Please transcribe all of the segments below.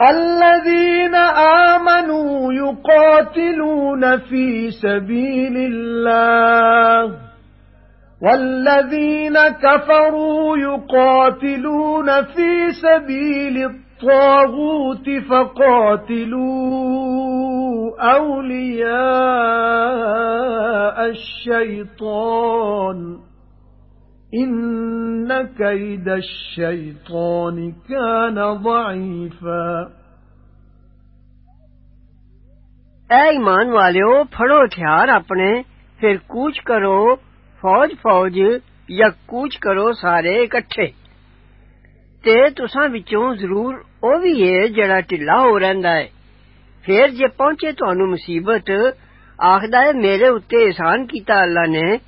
الَّذِينَ آمَنُوا يُقَاتِلُونَ فِي سَبِيلِ اللَّهِ وَالَّذِينَ كَفَرُوا يُقَاتِلُونَ فِي سَبِيلِ الطَّاغُوتِ فَقَاتِلُوا أَوْلِيَاءَ الشَّيْطَانِ. إِنَّ كَيْدَ الشَّيْطَانِ كَانَ ضَعِيفًا. اے ایمان والو پھڑو ہتھیار اپنے پھر کوچ کرو فوج فوج یا کوچ کرو سارے اکٹھے۔ تے تساں وچوں ضرور أو وی اے جڑا ٹِلا ہو رہندا ہے۔ پھر جے پہنچے تانوں مصیبت آخدا ہے میرے اُتے احسان کیتا اللہ نے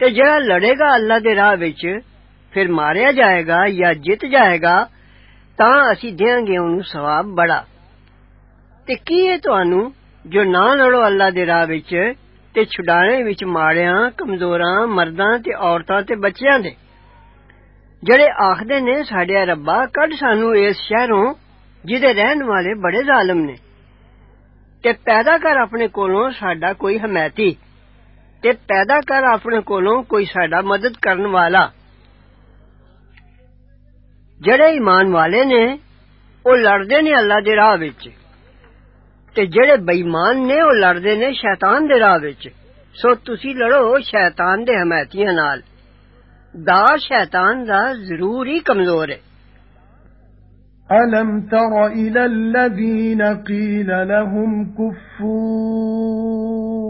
تے جڑا لڑے گا اللہ دے راہ وچ، پھر ماریا جائے گا یا جیت جائے گا، تاں اسی دیاں گے اونوں ثواب بڑا۔ تے کی اے تانوں جو نہ لڑو اللہ دے راہ وچ، تے چھڈانے وچ ماڑیاں کمزوراں، مرداں تے عورتاں تے بچیاں دے۔ جڑے آخدے نے ساڈیا ربا کڈ سانو اس شہروں جدے رہن والے بڑے ظالم نے۔ تے پیدا کر اپنے کولوں ساڈا کوئی حمایتی تے پیدا کر اپنے کولوں کوئی ساڈا مدد کرن والا۔ جڑے ایمان والے نے او لڑدے نے اللہ دے راہ وچ۔ تے جڑے بے ایمان نے او لڑدے نے شیطان دے راہ وچ۔ سو تسی لڑو شیطان دے حمایتیاں نال۔ دا شیطان دا ضرور ہی کمزور ہے۔ أَلَمْ تَرَ إِلَى الَّذِينَ قِيلَ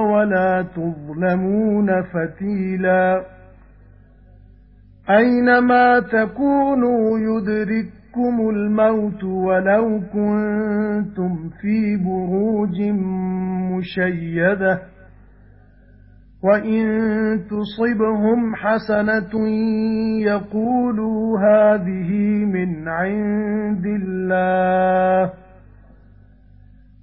وَلَا تُظْلَمُونَ فَتِيلًا. أَيْنَمَا تَكُونُوا يُدْرِككُّمُ الْمَوْتُ وَلَوْ كُنتُمْ فِي بُرُوجٍ مُشَيَّدَةٍ. وَإِن تُصِبْهُمْ حَسَنَةٌ يَقُولُوا هَذِهِ مِنْ عِندِ اللَّهِ.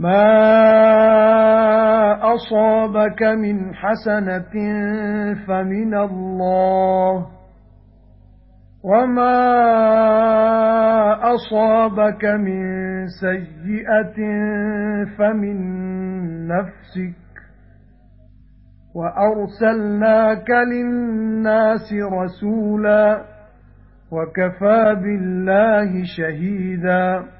مَا أَصَابَكَ مِنْ حَسَنَةٍ فَمِنَ اللَّهِ وَمَا أَصَابَكَ مِن سَيِّئَةٍ فَمِن نَّفْسِكَ وَأَرْسَلْنَاكَ لِلنَّاسِ رَسُولًا وَكَفَى بِاللَّهِ شَهِيدًا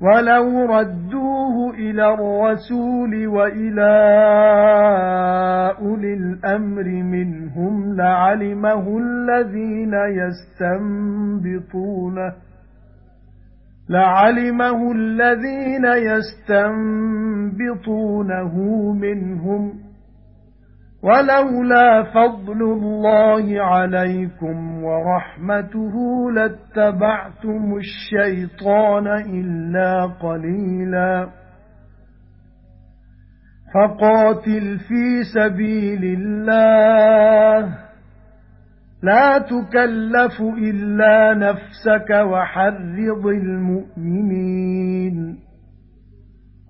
وَلَوْ رَدُّوهُ إِلَى الرَّسُولِ وَإِلَى أُولِي الْأَمْرِ مِنْهُمْ لَعَلِمَهُ الَّذِينَ يَسْتَنبِطُونَهُ لَعَلِمَهُ الَّذِينَ يَسْتَنبِطُونَهُ مِنْهُمْ وَلَوْلَا فَضْلُ اللَّهِ عَلَيْكُمْ وَرَحْمَتُهُ لَاتَّبَعْتُمُ الشَّيْطَانَ إِلَّا قَلِيلًا. فَقَاتِلْ فِي سَبِيلِ اللَّهِ. لَا تُكَلَّفُ إِلَّا نَفْسَكَ وَحَرِّضِ الْمُؤْمِنِينَ.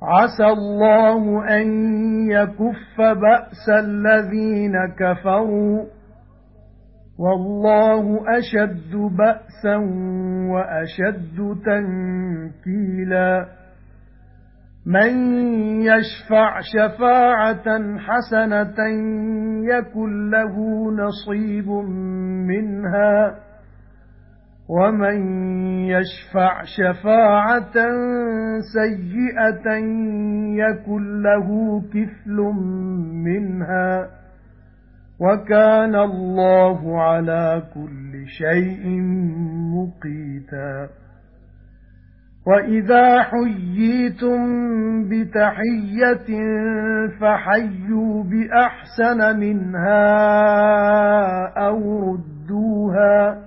عَسَى اللَّهُ أَن يَكُفَّ بَأْسَ الَّذِينَ كَفَرُوا وَاللَّهُ أَشَدُّ بَأْسًا وَأَشَدُّ تَنكِيلًا مَن يَشْفَعْ شَفَاعَةً حَسَنَةً يَكُن لَّهُ نَصِيبٌ مِنْهَا وَمَن يَشْفَعْ شَفَاعَةً سَيِّئَةً يَكُن لَّهُ كِفْلٌ مِنْهَا وَكَانَ اللَّهُ عَلَى كُلِّ شَيْءٍ مُقِيتًا وَإِذَا حُيِّيتُم بِتَحِيَّةٍ فَحَيُّوا بِأَحْسَنَ مِنْهَا أَوْ رُدُّوهَا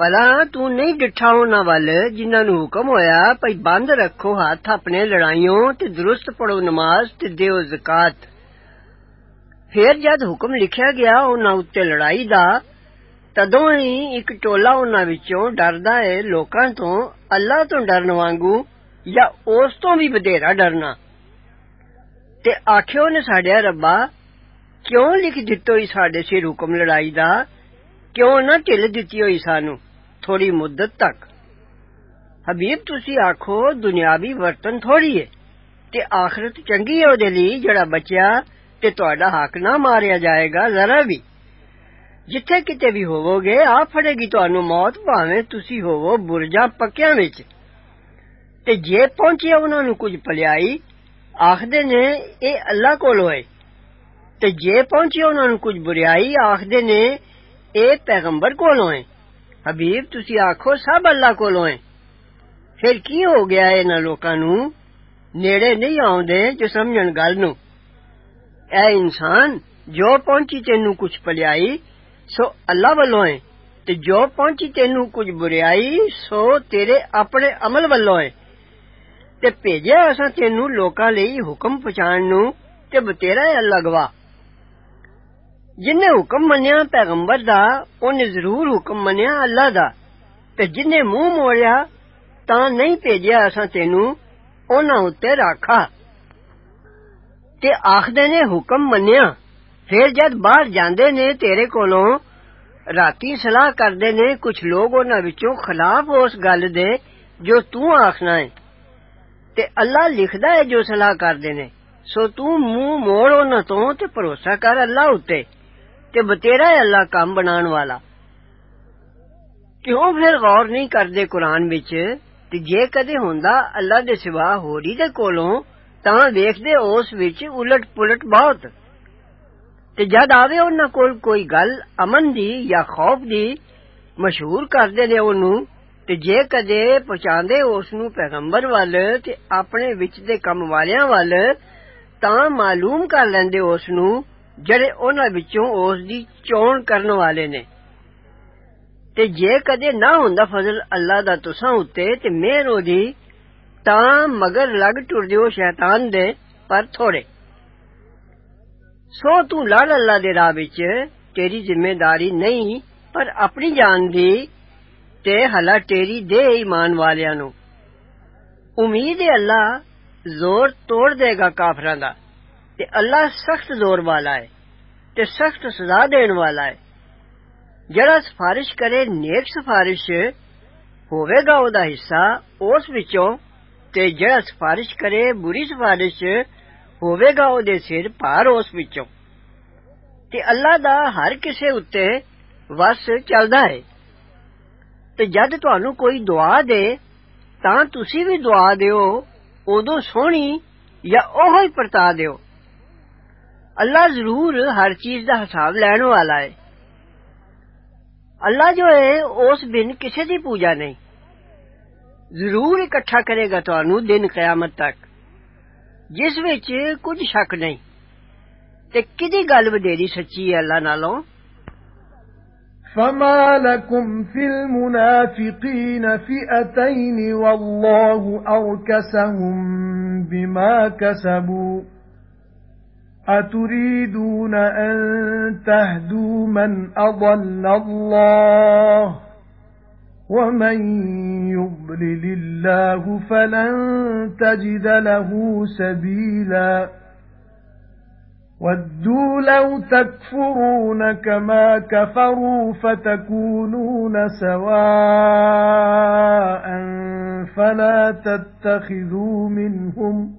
ਭਲਾ ਤੂੰ ਨਹੀਂ ਡਿਠਾ ਉਹਨਾਂ ਵੱਲ ਜਿਨ੍ਹਾਂ ਨੂੰ ਹੁਕਮ ਹੋਇਆ ਭਈ ਬੰਦ ਰੱਖੋ ਹੱਥ ਆਪਣੇ ਲੜਾਈਆਂ ਤੇ ਦਰੁਸਤ ਪੜੋ ਨਮਾਜ਼ ਤੇ ਦਿਓ ਜ਼ਕਾਤ ਫਿਰ ਜਦ ਹੁਕਮ ਲਿਖਿਆ ਗਿਆ ਉਹਨਾਂ ਉੱਤੇ ਲੜਾਈ ਦਾ ਤਦੋਂ ਹੀ ਇੱਕ ਟੋਲਾ ਉਹਨਾਂ ਵਿੱਚੋਂ ਡਰਦਾ ਏ ਲੋਕਾਂ ਤੋਂ ਅੱਲਾ ਤੋਂ ਡਰਨ ਵਾਂਗੂ ਜਾਂ ਉਸ ਤੋਂ ਵੀ ਵਧੇਰਾ ਡਰਨਾ ਤੇ ਆਖਿਓ ਨੇ ਸਾਡਿਆ ਰੱਬਾ ਕਿਉਂ ਲਿਖ ਦਿੱਤੋ ਈ ਸਾਡੇ ਸਿਰ ਹੁਕਮ ਲੜਾਈ ਦਾ ਕਿਉਂ ਨਾ ਢਿੱਲ ਦਿੱਤੀ ਹੋਈ ਸਾਨੂੰ تھوڑی مدت تک۔ حبیب تسی آکھو دنیاوی ورتن تھوڑی ہے تے آخرت چنگی ہے اودے لئی جڑا بچیا تے تہاڈا حق نہ ماریا جائے گا ذرا بھی جتھے کتے بھی ہوو گے، آ پھڑے گی تانوں موت، بھاویں تسی ہوو برجا پکیاں وچ۔ تے جے پہنچیا انہاں نوں کچھ پلیائی آکھدے نے اے اللہ کول ہوئے۔ تے جے پہنچیا انہاں نوں کچھ بریائی آکھدے نے اے پیغمبر کول ہوئے۔ ਹਬੀਬ ਤੁਸੀਂ ਆਖੋ ਸਭ ਅੱਲਾ ਕੋਲੋਂ ਹੈ ਫਿਰ ਕੀ ਹੋ ਗਿਆ ਇਹਨਾਂ ਲੋਕਾਂ ਨੂੰ ਨੇੜੇ ਨਹੀਂ ਆਉਂਦੇ ਜੋ ਸਮਝਣ ਗੱਲ ਨੂੰ ਐ ਇਨਸਾਨ ਜੋ ਪਹੁੰਚੀ ਤੈਨੂੰ ਕੁਝ ਭਲਾਈ ਸੋ ਅੱਲਾ ਵੱਲੋਂ ਹੈ ਤੇ ਜੋ ਪਹੁੰਚੀ ਤੈਨੂੰ ਕੁਝ ਬੁਰਾਈ ਸੋ ਤੇਰੇ ਆਪਣੇ ਅਮਲ ਵੱਲੋਂ ਹੈ ਤੇ ਭੇਜਿਆ ਅਸਾਂ ਤੈਨੂੰ ਲੋਕਾਂ ਲਈ ਹੁਕਮ ਪਹੁੰਚਾਉਣ ਨੂੰ ਤੇ ਬਤੇਰਾ ਹੈ ਅੱਲਾ ਗਵਾ جن حکم منیا پیغمبر دا اون ضرور حکم منیا اللہ دا تے جن منہ موڑیا تا نہیں بھیجیا اساں تینو انہاں اُتے راکھا تے آخدے نے حکم منیا پھر جد باہر جاندے نے تیرے کولوں راتی صلاح کردے نے کچھ لوگ انہاں وچوں خلاف اس گل دے جو تو آکھنا ہے تے اللہ لکھدا ہے جو صلاح کردے نے سو تو منہ موڑ انہاں تو تے بھروسہ کر اللہ اُتے ਤੇ ਬਤੇਰਾ ਹੈ ਅੱਲਾ ਕੰਮ ਬਣਾਉਣ ਵਾਲਾ। ਕਿਉਂ ਫਿਰ ਗੌਰ ਨਹੀਂ ਕਰਦੇ ਕੁਰਾਨ ਵਿੱਚ? ਤੇ ਜੇ ਕਦੇ ਹੁੰਦਾ ਅੱਲਾ ਦੇ ਸਿਵਾ ਹੋਰੀ ਦੇ ਕੋਲੋਂ, ਤਾਂ ਵੇਖਦੇ ਉਸ ਵਿੱਚ ਉਲਟ ਪੁਲਟ ਬਹੁਤ। ਤੇ ਜਦ ਆਵੇ ਉਹਨਾਂ ਕੋਲ ਕੋਈ ਗੱਲ ਅਮਨ ਦੀ ਜਾਂ ਖੌਫ ਦੀ, ਮਸ਼ਹੂਰ ਕਰਦੇ ਨੇ ਉਹਨੂੰ, ਤੇ ਜੇ ਕਦੇ ਪਹੁੰਚਾਉਂਦੇ ਉਸ ਨੂੰ ਪੈਗੰਬਰ ਵੱਲ ਤੇ ਆਪਣੇ ਵਿੱਚ ਦੇ ਕੰਮ ਵਾਲਿਆਂ ਵੱਲ, ਤਾਂ ਮਾਲੂਮ ਕਰ ਲੈਂਦੇ ਉਸ ਨੂੰ جڑے انہاں وچوں اس دی چون کرن والے نے۔ تے جے کدے نہ ہوندا فضل اللہ دا تساں اُتے، تے مہر اودی تاں مگر لگ ٹور او شیطان دے پر تھوڑے۔ سو تو لڑ اللہ دے راہ تیری ذمہ داری نہیں، پر اپنی جان دی تے ہلا شیری دے ایمان والیاں نو امید ہے اللہ زور توڑ دے گا کافراں دا۔ تے اللہ سخت زور والا ہے تے سخت سزا دین والا ہے۔ جڑا سفارش کرے نیک سفارش ہوے گا او دا حصہ، اس وچوں تے جڑا سفارش کرے بری سفارش ہوے گا او دے سر بھار اس وچوں۔ تے اللہ دا ہر کسے اتے وس چلدا ہے۔ تے جد تانوں کوئی دعا دے، تاں تسی بھی دعا دیو، اودوں سونی یا اوہی پرتا دیو۔ اللہ ضرور ہر چیز دا حساب لین والا ہے۔ اللہ جو ہے اس بن کسی دی پوجا نہیں۔ ضرور اکٹھا کرے گا تانوں دن قیامت تک۔ جس وچ کچھ شک نہیں۔ تے کدی گل ودیری سچی ہے اللہ نالوں؟ فما لكم في المنافقين فئتين والله اركسهم بما كسبوا۔ أتريدون أن تهدوا من أضل الله وَمَن يُضْلِلِ اللَّهُ فَلَن تَجِدَ لَهُ سَبِيلًا وَدُّوا لَوْ تَكْفُرُونَ كَمَا كَفَرُوا فَتَكُونُونَ سَوَاءً فَلَا تَتَّخِذُوا مِنْهُمْ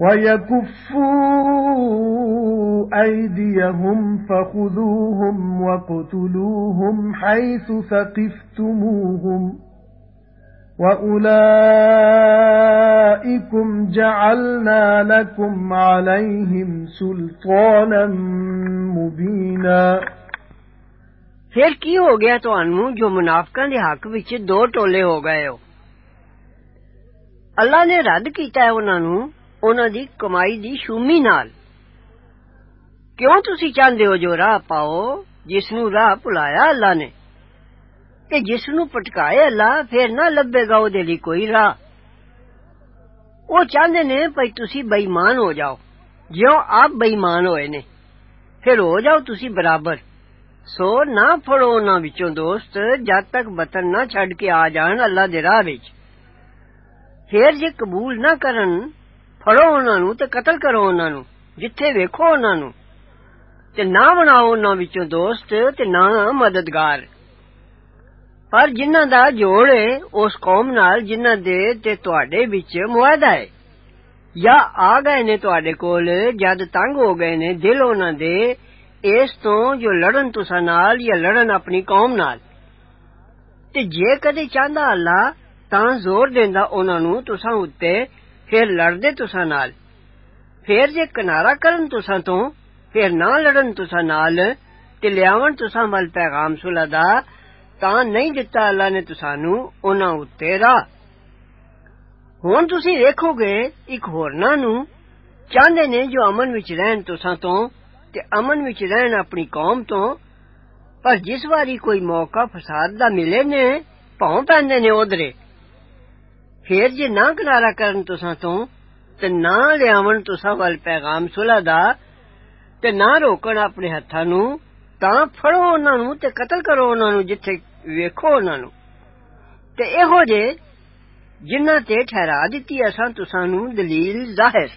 وَيَكُفُّوا أَيْدِيَهُمْ فَخُذُوهُمْ وَاقْتُلُوهُمْ حَيْثُ ثَقِفْتُمُوهُمْ وَأُولَئِكُمْ جَعَلْنَا لَكُمْ عَلَيْهِمْ سُلْطَانًا مُبِينًا پھر کی ہو گیا تانوں جو منافقاں دے حق وچ دو ٹولے ہو گئے ہو؟ اللہ نے رد کیتا ہے انہاں نوں انہاں دی کمائی دی شومی نال کیوں تسی چاندے ہو جو راہ پاؤ جس نو راہ بھلایا اللہ نے تے جس نو بھٹکائے اللہ پھر نہ لبے گا او دے لی کوئی راہ او چاندے نے بھئی تسی بے ایمان ہو جاؤ جیوں آپ بے ایمان ہوئے نے پھر ہو جاؤ تسی برابر سو نہ پھڑو انہاں وچوں دوست جد تک وطن نہ چھڈ کے آ جان اللہ دے راہ وچ پھر جے قبول نہ کرن ਫੜੋ ਉਹਨਾਂ ਨੂੰ ਤੇ ਕਤਲ ਕਰੋ ਉਹਨਾਂ ਨੂੰ ਜਿੱਥੇ ਵੇਖੋ ਉਹਨਾਂ ਨੂੰ ਤੇ ਨਾ ਬਣਾਓ ਉਹਨਾਂ ਵਿੱਚੋਂ ਦੋਸਤ ਤੇ ਨਾ ਮਦਦਗਾਰ ਪਰ ਜਿਨ੍ਹਾਂ ਦਾ ਜੋੜ ਹੈ ਉਸ ਕੌਮ ਨਾਲ ਜਿਨ੍ਹਾਂ ਦੇ ਤੇ ਤੁਹਾਡੇ ਵਿੱਚ ਮੁਆਦਾ ਹੈ ਜਾਂ ਆ ਗਏ ਨੇ ਤੁਹਾਡੇ ਕੋਲ ਜਦ ਤੰਗ ਹੋ ਗਏ ਨੇ ਦਿਲ ਉਹਨਾਂ ਦੇ ਇਸ ਤੋਂ ਜੋ ਲੜਨ ਤੁਸਾਂ ਨਾਲ ਜਾਂ ਲੜਨ ਆਪਣੀ ਕੌਮ ਨਾਲ ਤੇ ਜੇ ਕਦੇ ਚਾਹੁੰਦਾ ਅੱਲਾ ਤਾਂ ਜ਼ੋਰ ਦਿੰਦਾ ਉਹਨਾਂ ਨੂੰ ਤੁਸਾਂ ਉੱਤੇ پھر لڑدے تسا نال پھر جے کنارا کرن تسا تو پھر نہ لڑن تسا نال تے لیاون تسا مل پیغام صلح دا تاں نہیں دتا اللہ نے تسانو انہاں اُتے راہ ہن تسی دیکھو گے اک ہورنا نو چاہندے نے جو امن وچ رہن تسا تو تے امن وچ رہن اپنی قوم تو پر جس واری کوئی موقع فساد دا ملے نے پاؤں پیندے نے ਫੇਰ ਜੇ نہ گلارا ਕਰਨ ਤੁਸਾਂ ਤੋਂ ਤੇ ਨਾ ਲਿਆਵਣ ਤੁਸਾਂ ਵੱਲ ਪੈਗਾਮ ਸੁਲਾ ਦਾ ਤੇ ਨਾ ਰੋਕਣ ਆਪਣੇ ਹੱਥਾਂ نو ਤਾਂ ਫੜੋ ਉਹਨਾਂ ਨੂੰ ਤੇ ਕਤਲ ਕਰੋ ਉਹਨਾਂ ਨੂੰ ਜਿੱਥੇ ਵੇਖੋ ਉਹਨਾਂ ਨੂੰ ਤੇ ਇਹੋ ਜੇ ਜਿਨ੍ਹਾਂ ਤੇ ਠਹਿਰਾ ਦਿੱਤੀ ਅਸਾਂ ਤੁਸਾਂ ਨੂੰ دلیل ظاہر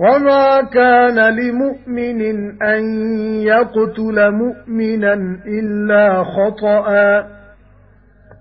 وما كان لمؤمن أن يقتل مؤمنا إلا خطأ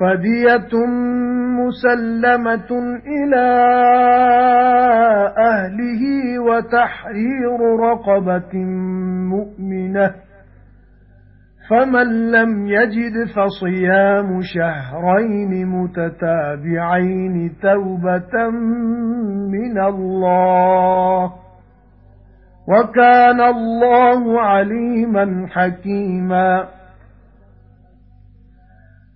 فَدِيَةٌ مُسَلَّمَةٌ إِلَى أَهْلِهِ وَتَحْرِيرُ رَقَبَةٍ مُؤْمِنَةٍ فَمَن لَّمْ يَجِدْ فَصِيَامُ شَهْرَيْنِ مُتَتَابِعَيْنِ تَوْبَةً مِنَ اللَّهِ وَكَانَ اللَّهُ عَلِيمًا حَكِيمًا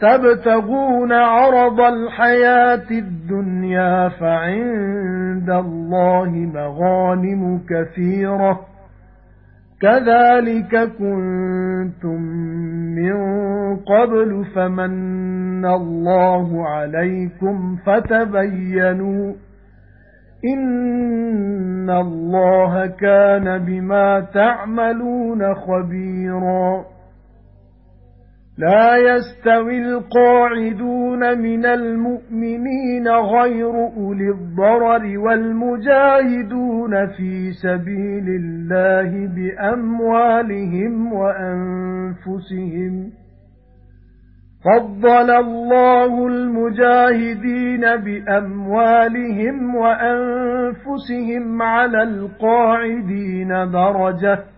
تَبْتَغُونَ عَرَضَ الْحَيَاةِ الدُّنْيَا فَعِندَ اللَّهِ مَغَانِمُ كَثِيرَةٌ. كَذَلِكَ كُنتُم مِّن قَبْلُ فَمَنَّ اللَّهُ عَلَيْكُمْ فَتَبَيَّنُوا إِنَّ اللَّهَ كَانَ بِمَا تَعْمَلُونَ خَبِيرًا. لا يستوي القاعدون من المؤمنين غير أولي الضرر والمجاهدون في سبيل الله بأموالهم وأنفسهم. فضل الله المجاهدين بأموالهم وأنفسهم على القاعدين درجةً.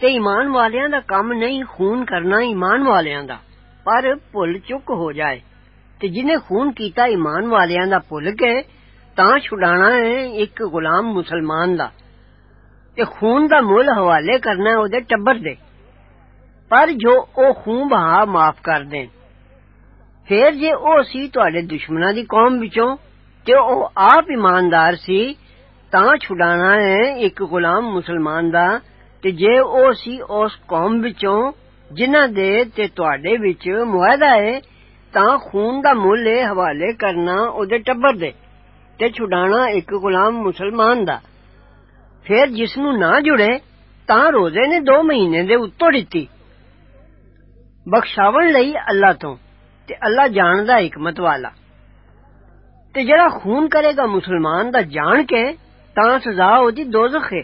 تے ایمان والیاں دا کم نہیں، خون کرنا ایمان والیاں دا۔ پر بھول چک ہو جائے۔ تے جنے خون کیتا ایمان والیاں دا بھول کے تاں چھڑانا ہے ایک غلام مسلمان دا۔ تے خون دا مول حوالے کرنا ہے او دے ٹبر دے۔ پر جو او خون بہا معاف کر دین۔ پھر جے او سی تواڈے دشمناں دی قوم وچوں تے او آپ ایماندار سی تا چھڑانا ہے ایک غلام مسلمان دا ਤੇ ਜੇ ਉਹ ਸੀ ਉਸ ਕੌਮ ਵਿੱਚੋਂ ਜਿਨ੍ਹਾਂ ਦੇ ਤੇ ਤੁਹਾਡੇ ਵਿੱਚ ਮੁਆਹਦਾ ਹੈ ਤਾਂ ਖੂਨ ਦਾ ਮੁੱਲ ਹੈ ਹਵਾਲੇ ਕਰਨਾ ਉਹਦੇ ਟੱਬਰ ਦੇ ਤੇ ਛੁਡਾਣਾ ਇੱਕ ਗੁਲਾਮ ਮੁਸਲਮਾਨ ਦਾ ਫਿਰ ਜਿਸ ਨੂੰ ਨਾ ਜੁੜੇ ਤਾਂ ਰੋਜ਼ੇ ਨੇ 2 ਮਹੀਨੇ ਦੇ ਉੱਤੋਂ ਦਿੱਤੀ ਬਖਸ਼ਾਵਣ ਲਈ ਅੱਲਾ ਤੋਂ ਤੇ ਅੱਲਾ ਜਾਣਦਾ ਹਕਮਤ ਵਾਲਾ ਤੇ ਜਿਹੜਾ ਖੂਨ ਕਰੇਗਾ ਮੁਸਲਮਾਨ ਦਾ ਜਾਣ ਕੇ ਤਾਂ ਸਜ਼ਾ ਉਹਦੀ ਦੋਜ਼ਖ ਹੈ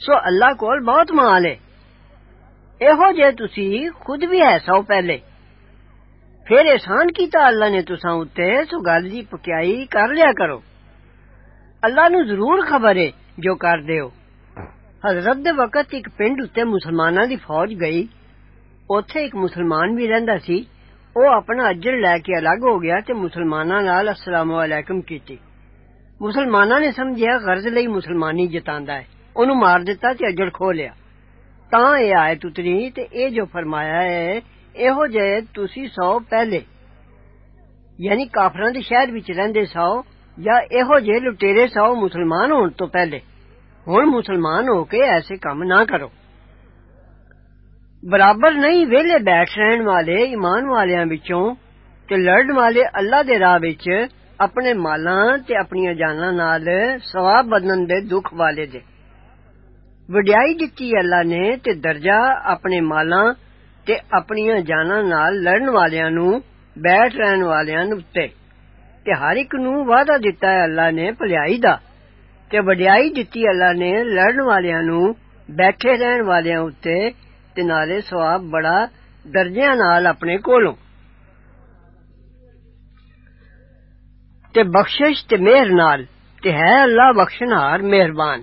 ਸੋ ਅੱਲਾ ਕੋਲ ਬਹੁਤ ਮਾਲ ਹੈ ਇਹੋ ਜੇ ਤੁਸੀਂ ਖੁਦ ਵੀ ਹੈ ਸੋ ਪਹਿਲੇ ਫਿਰ ਇਹਸਾਨ ਕੀਤਾ ਅੱਲਾ ਨੇ ਤੁਸਾਂ ਉੱਤੇ ਸੋ ਗੱਲ ਦੀ ਪਕਿਆਈ ਕਰ ਲਿਆ ਕਰੋ ਅੱਲਾ ਨੂੰ ਜ਼ਰੂਰ ਖਬਰ ਹੈ ਜੋ ਕਰਦੇ ਹੋ ਹਜ਼ਰਤ ਦੇ ਵਕਤ ਇੱਕ ਪਿੰਡ ਉੱਤੇ ਮੁਸਲਮਾਨਾਂ ਦੀ ਫੌਜ ਗਈ ਉੱਥੇ ਇੱਕ ਮੁਸਲਮਾਨ ਵੀ ਰਹਿੰਦਾ ਸੀ ਉਹ ਆਪਣਾ ਅਜਰ ਲੈ ਕੇ ਅਲੱਗ ਹੋ ਗਿਆ ਤੇ ਮੁਸਲਮਾਨਾਂ ਨਾਲ ਅਸਲਾਮ ਅਲੈਕਮ ਕੀਤੀ ਮੁਸਲਮਾਨਾਂ ਨੇ ਸਮਝਿਆ ਗਰਜ਼ ਲਈ ਮੁਸਲਮਾਨੀ ਜਤਾਂਦਾ ਹੈ ਉਹਨੂੰ ਮਾਰ ਦਿੱਤਾ ਤੇ ਅਜੜ ਖੋ ਲਿਆ ਤਾਂ ਇਹ ਆਇਤ ਉਤਰੀ ਤੇ ਇਹ ਜੋ ਫਰਮਾਇਆ ਹੈ ਇਹੋ ਜੇ ਤੁਸੀਂ ਸੌ ਪਹਿਲੇ ਯਾਨੀ ਕਾਫਰਾਂ ਦੇ ਸ਼ਹਿਰ ਵਿੱਚ ਰਹਿੰਦੇ ਸੌ ਜਾਂ ਇਹੋ ਜੇ ਲੁਟੇਰੇ ਸੌ ਮੁਸਲਮਾਨ ਹੋਣ ਤੋਂ ਪਹਿਲੇ ਹੁਣ ਮੁਸਲਮਾਨ ਹੋ ਕੇ ਐਸੇ ਕੰਮ ਨਾ ਕਰੋ ਬਰਾਬਰ ਨਹੀਂ ਵੇਲੇ ਬੈਠ ਰਹਿਣ ਵਾਲੇ ਈਮਾਨ ਵਾਲਿਆਂ ਵਿੱਚੋਂ ਤੇ ਲੜਨ ਵਾਲੇ ਅੱਲਾ ਦੇ ਰਾਹ ਵਿੱਚ ਆਪਣੇ ਮਾਲਾਂ ਤੇ ਆਪਣੀਆਂ ਜਾਨਾਂ ਨਾਲ ਸਵਾਬ ਬਦਲਣ ਦੇ ਦੁੱਖ ਵਾਲੇ ਦੇ ਵਡਿਆਈ ਦਿੱਤੀ ਅੱਲਾ ਨੇ ਤੇ ਦਰਜਾ ਆਪਣੇ ਮਾਲਾਂ ਤੇ ਆਪਣੀਆਂ ਜਾਨਾਂ ਨਾਲ ਲੜਨ ਵਾਲਿਆਂ ਨੂੰ ਬੈਠ ਰਹਿਣ ਵਾਲਿਆਂ ਉੱਤੇ ਤੇ ਹਰ ਇੱਕ ਨੂੰ ਵਾਅਦਾ ਦਿੱਤਾ ਹੈ ਅੱਲਾ ਨੇ ਭਲਾਈ ਦਾ ਤੇ ਵਡਿਆਈ ਦਿੱਤੀ ਅੱਲਾ ਨੇ ਲੜਨ ਵਾਲਿਆਂ ਨੂੰ ਬੈਠੇ ਰਹਿਣ ਵਾਲਿਆਂ ਉੱਤੇ ਤੇ ਨਾਲੇ ਸਵਾਬ ਬੜਾ ਦਰਜਿਆਂ ਨਾਲ ਆਪਣੇ ਕੋਲੋਂ ਤੇ ਬਖਸ਼ਿਸ਼ ਤੇ ਮਿਹਰ ਨਾਲ ਤੇ ਹੈ ਅੱਲਾ ਬਖਸ਼ਣਹਾਰ ਮਿਹਰਬਾਨ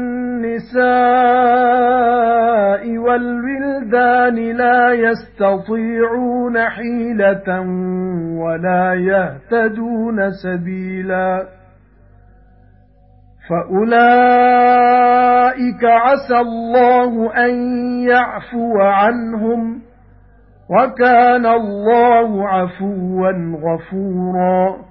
وَالْوِلْدَانِ لَا يَسْتَطِيعُونَ حِيلَةً وَلَا يَهْتَدُونَ سَبِيلًا. فَأُولَئِكَ عَسَى اللَّهُ أَن يَعْفُوَ عَنْهُمْ وَكَانَ اللَّهُ عَفُوًّا غَفُورًا.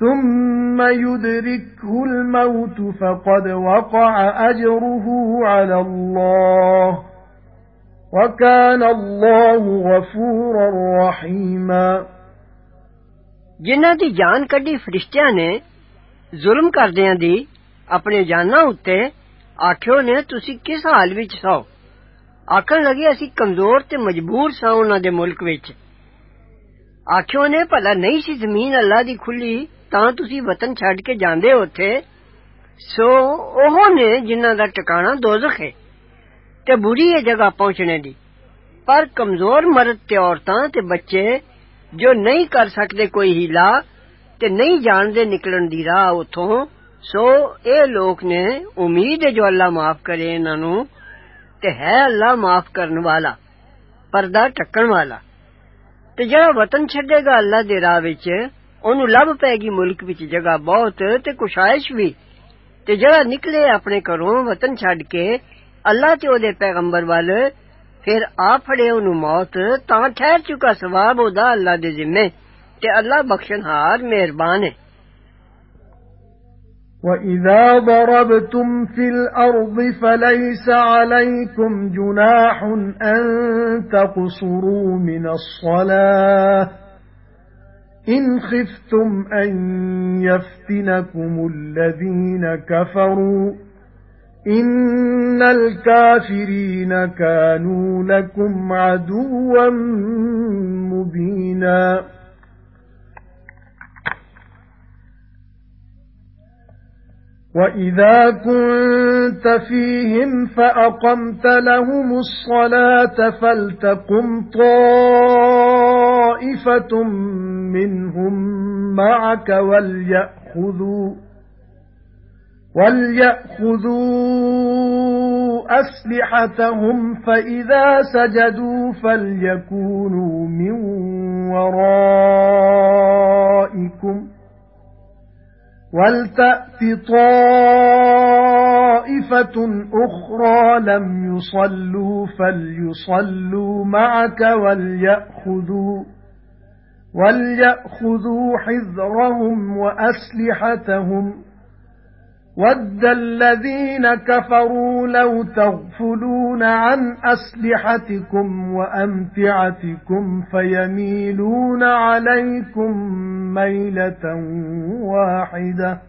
ثُمَّ يُدْرِكْهُ الْمَوْتُ فَقَدْ وَقَعَ أَجْرُهُ عَلَى اللَّهِ وَكَانَ اللَّهُ غَفُورًا رَّحِيمًا ਜਿਨ੍ਹਾਂ ਦੀ ਜਾਨ ਕੱਢੀ ਫਰਿਸ਼ਤਿਆਂ ਨੇ ਜ਼ੁਲਮ ਕਰਦਿਆਂ ਦੀ ਆਪਣੇ ਜਾਨਾਂ ਉੱਤੇ ਆਖਿਓ ਨੇ ਤੁਸੀਂ ਕਿਸ ਹਾਲ ਵਿੱਚ ਸੋ ਆਖਣ ਲੱਗੇ ਅਸੀਂ ਕਮਜ਼ੋਰ ਤੇ ਮਜਬੂਰ ਸਾਂ ਉਹਨਾਂ ਦੇ ਮੁਲਕ ਵਿੱਚ ਆਖਿਓ ਨੇ ਭਲਾ ਨਹੀਂ ਸੀ ਜ਼ਮੀਨ ਅੱਲਾ ਦੀ ਖੁੱਲੀ ਤਾਂ ਤੁਸੀਂ ਵਤਨ ਛੱਡ ਕੇ ਜਾਂਦੇ ਉੱਥੇ ਸੋ ਉਹ ਨੇ ਜਿਨ੍ਹਾਂ ਦਾ ਟਿਕਾਣਾ ਦੋਜ਼ਖ ਹੈ ਤੇ ਬੁਰੀ ਹੈ ਜਗ੍ਹਾ ਪਹੁੰਚਣੇ ਦੀ ਪਰ ਕਮਜ਼ੋਰ ਮਰਦ ਤੇ ਔਰਤਾਂ ਤੇ ਬੱਚੇ ਜੋ ਨਹੀਂ ਕਰ ਸਕਦੇ ਕੋਈ ਹੀਲਾ ਤੇ ਨਹੀਂ ਜਾਣਦੇ ਨਿਕਲਣ ਦੀ ਰਾਹ ਉਥੋਂ ਸੋ ਇਹ ਲੋਕ ਨੇ ਉਮੀਦ ਹੈ ਜੋ ਅੱਲਾ ਮਾਫ ਕਰੇ ਇਹਨਾਂ ਨੂੰ ਤੇ ਹੈ ਅੱਲਾ ਮਾਫ ਕਰਨ ਵਾਲਾ ਪਰਦਾ ਟੱਕਣ ਵਾਲਾ ਤੇ ਜਿਹੜਾ ਵਤਨ ਛੱਡੇਗਾ ਅੱਲਾ ਦੇ ਉਹਨੂੰ ਲੱਭ ਪੈਗੀ ਮੁਲਕ ਵਿੱਚ ਜਗ੍ਹਾ جگہ بہت ਕੁਸ਼ਾਇਸ਼ ਵੀ। بھی ਜਿਹੜਾ ਨਿਕਲੇ نکلے اپنے ਵਤਨ ਛੱਡ ਕੇ کے ਤੇ ਉਹਦੇ ਪੈਗੰਬਰ ਵੱਲ، ਫਿਰ ਆ ਫੜੇ ਉਹਨੂੰ ਮੌਤ، ਤਾਂ ਠਹਿਰ ٹھہر ਸਵਾਬ ਉਹਦਾ اودا ਦੇ ਜਿੰਮੇ। ਤੇ تے اللہ بخشن ہار مہربان وَإِذَا ضَرَبْتُمْ فِي الْأَرْضِ فَلَيْسَ عَلَيْكُمْ جُنَاحٌ أَن تَقْصُرُوا مِنَ الصَّلَاةِ إِنْ خِفْتُمْ أَنْ يَفْتِنَكُمُ الَّذِينَ كَفَرُوا إِنَّ الْكَافِرِينَ كَانُوا لَكُمْ عَدُوًّا مُبِينًا. وَإِذَا كُنتَ فِيهِمْ فَأَقَمْتَ لَهُمُ الصَّلَاةَ فَلْتَقُمْ طَائِفَةٌ مِنْهُمْ مَعَكَ وَلْيَأْخُذُوا وَلْيَأْخُذُوا أَسْلِحَتَهُمْ فَإِذَا سَجَدُوا فَلْيَكُونُوا مِنْ وَرَائِكُمْ وَلْتَأْتِ طَائِفَةٌ أُخْرَى لَمْ يُصَلُّوا فَلْيُصَلُّوا مَعَكَ وَلْيَأْخُذُوا وَلْيَأْخُذُوا حِذْرَهُمْ وَأَسْلِحَتَهُمْ. وَدَّ الَّذِينَ كَفَرُوا لَوْ تَغْفُلُونَ عَنْ أَسْلِحَتِكُمْ وَأَمْتِعَتِكُمْ فَيَمِيلُونَ عَلَيْكُمْ مَيْلَةً وَاحِدَةً.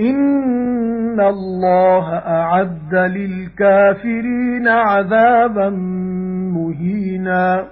إِنَّ اللَّهَ أَعَدَّ لِلْكَافِرِينَ عَذَابًا مُهِينًا